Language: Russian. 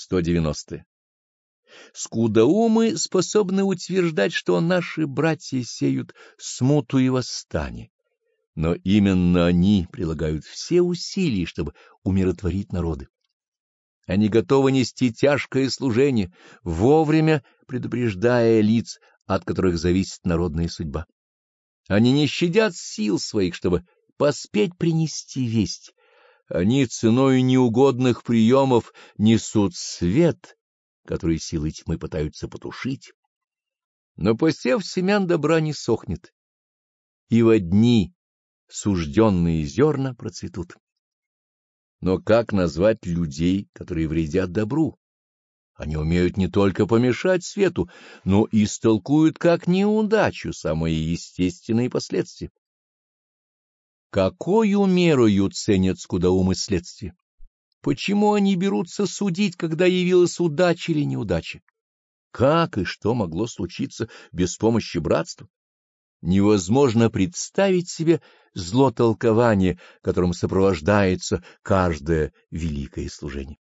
190. Скудоумы способны утверждать, что наши братья сеют смуту и восстание, но именно они прилагают все усилия, чтобы умиротворить народы. Они готовы нести тяжкое служение, вовремя предупреждая лиц, от которых зависит народная судьба. Они не щадят сил своих, чтобы поспеть принести весть. Они ценой неугодных приемов несут свет, который силы тьмы пытаются потушить. Но посев семян добра не сохнет, и во дни сужденные зерна процветут. Но как назвать людей, которые вредят добру? Они умеют не только помешать свету, но и истолкуют как неудачу самые естественные последствия. Какую мерою ценят скудоумы следствия? Почему они берутся судить, когда явилась удача или неудача? Как и что могло случиться без помощи братства? Невозможно представить себе зло толкования, которым сопровождается каждое великое служение.